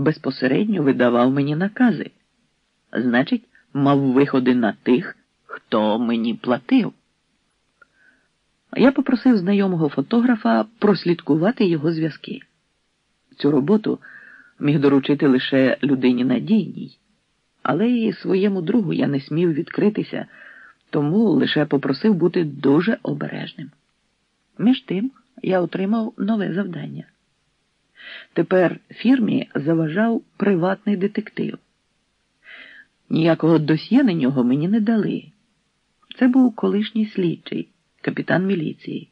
безпосередньо видавав мені накази. Значить, мав виходи на тих, хто мені платив. Я попросив знайомого фотографа прослідкувати його зв'язки. Цю роботу міг доручити лише людині надійній, але і своєму другу я не смів відкритися, тому лише попросив бути дуже обережним. Між тим я отримав нове завдання. Тепер фірмі заважав приватний детектив. Ніякого досьє на нього мені не дали. Це був колишній слідчий, капітан міліції.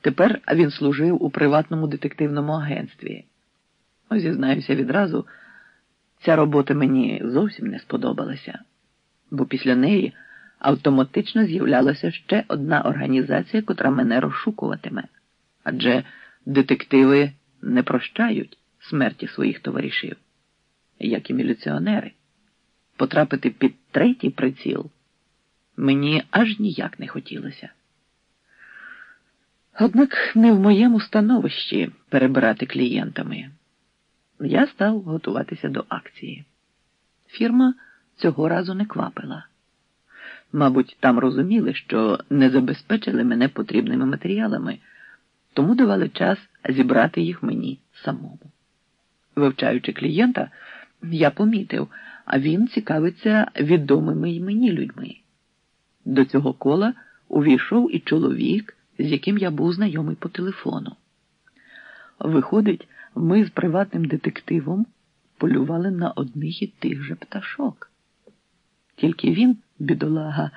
Тепер він служив у приватному детективному агентстві. Ну, зізнаюся відразу, ця робота мені зовсім не сподобалася, бо після неї автоматично з'являлася ще одна організація, котра мене розшукуватиме. Адже детективи не прощають смерті своїх товаришів, як і міліціонери. Потрапити під третій приціл мені аж ніяк не хотілося. Однак не в моєму становищі перебирати клієнтами. Я став готуватися до акції. Фірма цього разу не квапила. Мабуть, там розуміли, що не забезпечили мене потрібними матеріалами, тому давали час зібрати їх мені самому. Вивчаючи клієнта, я помітив, а він цікавиться відомими й мені людьми. До цього кола увійшов і чоловік, з яким я був знайомий по телефону. Виходить, ми з приватним детективом полювали на одних і тих же пташок. Тільки він, бідолага,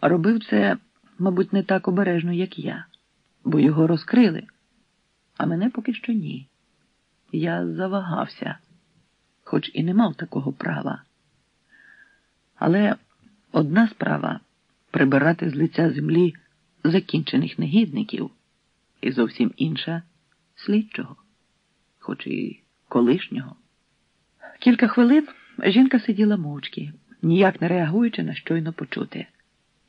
робив це, мабуть, не так обережно, як я, бо його розкрили, а мене поки що ні. Я завагався, хоч і не мав такого права. Але одна справа прибирати з лиця землі закінчених негідників, і зовсім інша слідчого, хоч і колишнього. Кілька хвилин жінка сиділа мовчки, ніяк не реагуючи на щойно почути.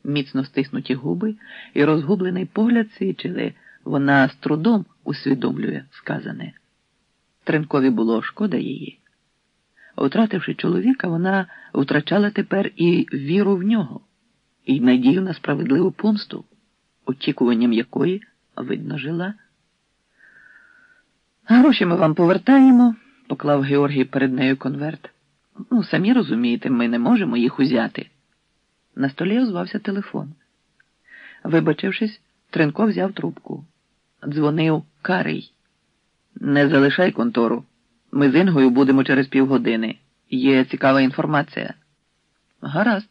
Міцно стиснуті губи і розгублений погляд свідчили, вона з трудом усвідомлює сказане. Тренкові було шкода її. Втративши чоловіка, вона втрачала тепер і віру в нього, і надію на справедливу помсту, очікуванням якої, видно, жила. Гроші ми вам повертаємо, поклав Георгій перед нею конверт. Ну, самі розумієте, ми не можемо їх узяти. На столі озвався телефон. Вибачившись, Тренко взяв трубку. Дзвонив Карий. Не залишай контору. Ми з Інгою будемо через півгодини. Є цікава інформація. Гаразд.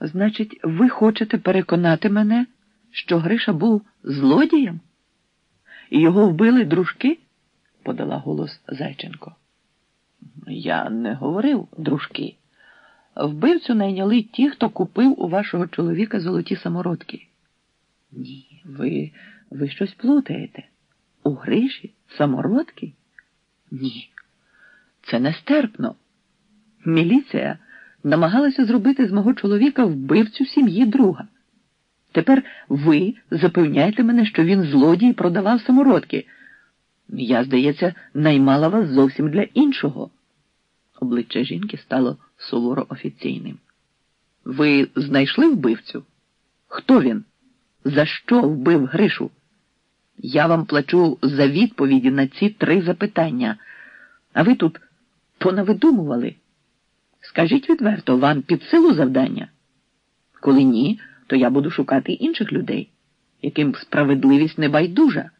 Значить, ви хочете переконати мене, що Гриша був злодієм? І його вбили дружки? подала голос Зайченко. Я не говорив, дружки. Вбивцю найняли ті, хто купив у вашого чоловіка золоті самородки. Ні, ви, ви щось плутаєте. У Гриші самородки? Ні. Це нестерпно. Міліція намагалася зробити з мого чоловіка вбивцю сім'ї друга. Тепер ви запевняєте мене, що він злодій продавав самородки. Я, здається, наймала вас зовсім для іншого. Обличчя жінки стало суворо офіційним. Ви знайшли вбивцю? Хто він? За що вбив Гришу? Я вам плачу за відповіді на ці три запитання, а ви тут понавидумували. Скажіть відверто, вам під силу завдання? Коли ні, то я буду шукати інших людей, яким справедливість не байдужа,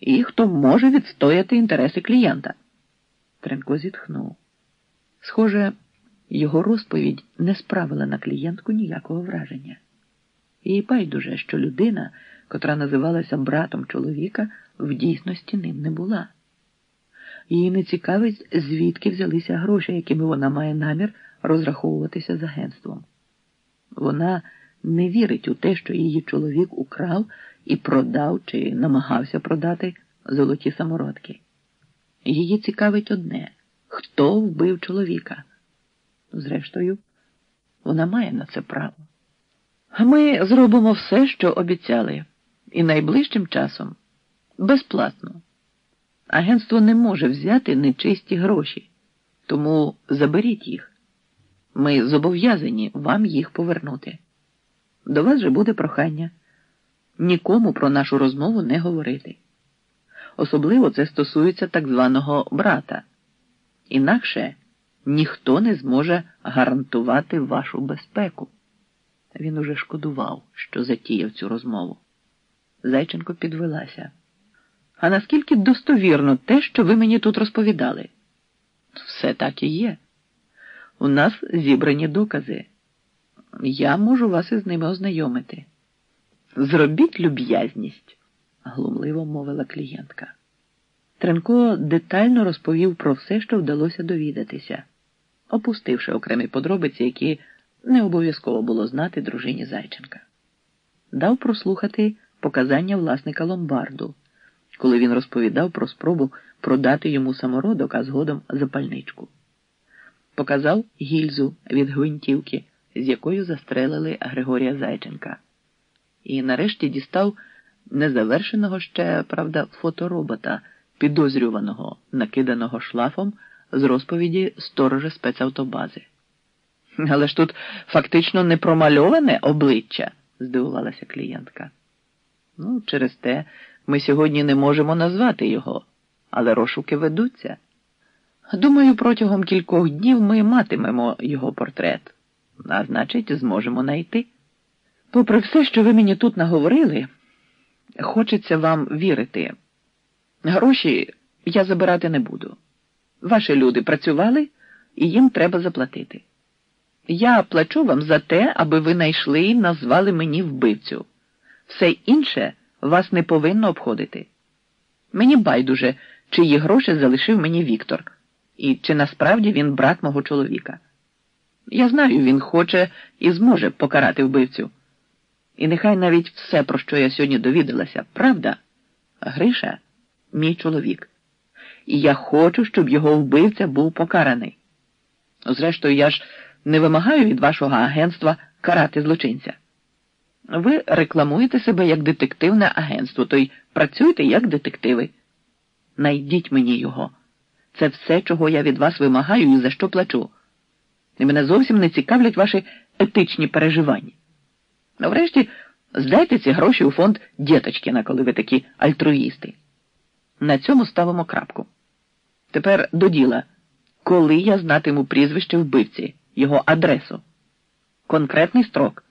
і хто може відстояти інтереси клієнта. Тренко зітхнув. Схоже, його розповідь не справила на клієнтку ніякого враження. Їй байдуже, що людина, котра називалася братом чоловіка, в дійсності ним не була. Її не цікавить, звідки взялися гроші, якими вона має намір розраховуватися з агентством. Вона не вірить у те, що її чоловік украв і продав чи намагався продати золоті самородки. Її цікавить одне хто вбив чоловіка. Зрештою, вона має на це право. Ми зробимо все, що обіцяли, і найближчим часом безплатно. Агентство не може взяти нечисті гроші, тому заберіть їх. Ми зобов'язані вам їх повернути. До вас же буде прохання нікому про нашу розмову не говорити. Особливо це стосується так званого брата. Інакше ніхто не зможе гарантувати вашу безпеку. Він уже шкодував, що затіяв цю розмову. Зайченко підвелася. А наскільки достовірно те, що ви мені тут розповідали? Все так і є. У нас зібрані докази. Я можу вас із ними ознайомити. Зробіть люб'язність, глумливо мовила клієнтка. Тренко детально розповів про все, що вдалося довідатися, опустивши окремі подробиці, які не обов'язково було знати дружині Зайченка. Дав прослухати показання власника ломбарду, коли він розповідав про спробу продати йому самородок, а згодом запальничку. Показав гільзу від гвинтівки, з якою застрелили Григорія Зайченка. І нарешті дістав незавершеного ще, правда, фоторобота, підозрюваного, накиданого шлафом з розповіді сторожа спецавтобази. Але ж тут фактично не промальоване обличчя, здивувалася клієнтка. Ну, через те ми сьогодні не можемо назвати його, але розшуки ведуться. Думаю, протягом кількох днів ми матимемо його портрет, а значить, зможемо знайти. Попри все, що ви мені тут наговорили, хочеться вам вірити. Гроші я забирати не буду. Ваші люди працювали і їм треба заплатити. Я плачу вам за те, аби ви знайшли і назвали мені вбивцю. Все інше вас не повинно обходити. Мені байдуже, чиї гроші залишив мені Віктор, і чи насправді він брат мого чоловіка. Я знаю, він хоче і зможе покарати вбивцю. І нехай навіть все, про що я сьогодні довідалася, правда, Гриша мій чоловік. І я хочу, щоб його вбивця був покараний. Зрештою, я ж не вимагаю від вашого агентства карати злочинця. Ви рекламуєте себе як детективне агентство, то й працюєте як детективи. Найдіть мені його. Це все, чого я від вас вимагаю і за що плачу. І мене зовсім не цікавлять ваші етичні переживання. Ну, врешті, здайте ці гроші у фонд Дєточкіна, коли ви такі альтруїсти. На цьому ставимо крапку. Тепер до діла. Коли я знатиму прізвище вбивці, його адресу, конкретний строк.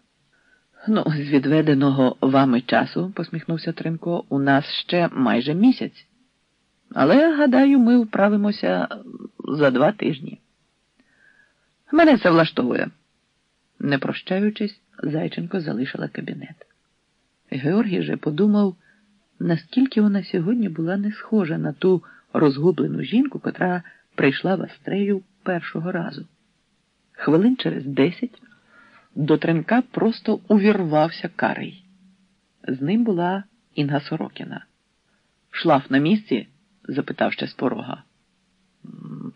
Ну, з відведеного вами часу, посміхнувся Тренко, у нас ще майже місяць. Але, гадаю, ми вправимося за два тижні. Мене це влаштовує. Не прощаючись, Зайченко залишила кабінет. Георгій же подумав, наскільки вона сьогодні була не схожа на ту розгублену жінку, котра прийшла в Астрею першого разу. Хвилин через десять до Тренка просто увірвався карий. З ним була Інга Сорокіна. Шлаф на місці? запитав ще з порога.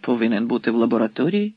Повинен бути в лабораторії.